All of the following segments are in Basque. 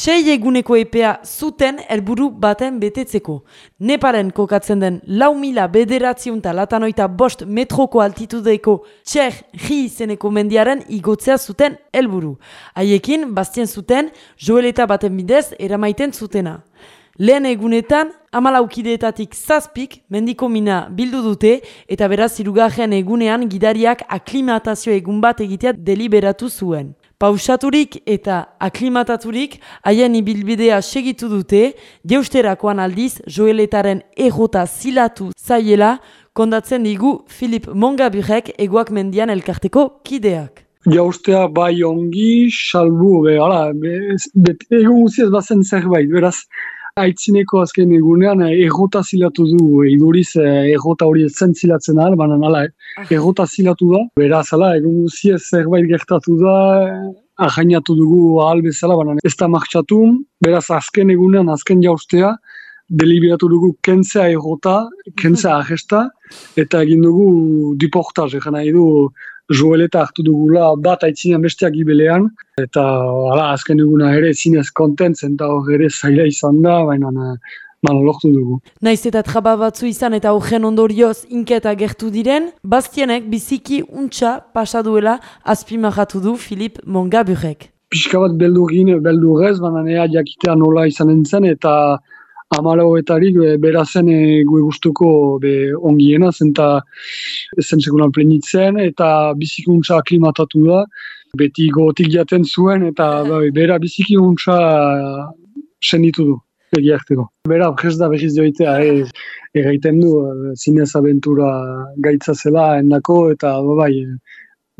sei eguneko epea zuten helburu baten betetzeko. Neparen kokatzen den lau mila bederatziunta latanoita bost metroko altitudeko txer ri izeneko mendiaren igotzea zuten helburu. Haiekin, bastien zuten, joeleta baten bidez eramaiten zutena. Lehen egunetan, amalaukideetatik zazpik mendiko mina bildu dute eta beraz irugarren egunean gidariak aklimatazio egun bat egitea deliberatu zuen. Pausaturik eta aklimataturik haien ibilbidea segitu dute, jeusterakoan aldiz joeletaren errota zilatu zaiela, kondatzen digu Filip Mongaburek eguak mendian elkarteko kideak. Jaustea bai ongi, salbu, be, ala, be, be, egun guziez bazen zerbait, beraz, aitzineko azken egunean eh, errota zilatu du, iduriz eh, errota hori zen zilatzen ahal, baina nala, eh, errota zilatu da. Beraz, ala, egun guziez zerbait gertatu da, ahainatu dugu ahal bezala, baina ez da martxatu, beraz, azken egunean, azken jaustea, deliberatu dugu kentzea errota, kentzea ahesta, eta egin dugu diportaz, egin nahi du, joeleta hartu dugula bat aitzinean besteak gibelean, eta ala, azken eguna ere zinez kontentzen, eta hor ere zaila izan da, baina Malo lortu dugu. Naiz eta traba batzu izan eta horren ondorioz inketa gertu diren, Bastienek biziki untxa pasaduela azpimahatu du Filip Mongaburek. Piska bat beldurgin, beldurrez, baina nea jakitea nola izan entzen, eta amalagoetarik be, berazen e, gue gustuko be, ongiena, zenta zen sekunan plenitzen, eta bizikuntza aklimatatu da, beti gotik jaten zuen, eta bai, bera bizikuntza senditu du. Egiarteko. Bera, jes da behiz joitea, e, egiten du, e, zinez abentura gaitza zela, endako, eta bai,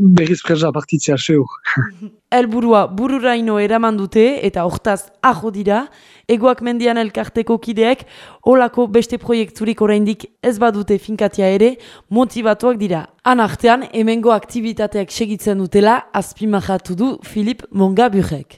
berriz presa partitzea seur. Elburua bururaino eraman dute eta hortaz aho dira, egoak mendian elkarteko kideek, olako beste proiekturik oraindik ez badute finkatia ere, motivatuak dira. Han artean, hemengo aktivitateak segitzen dutela, azpimahatu du Filip Mongaburek.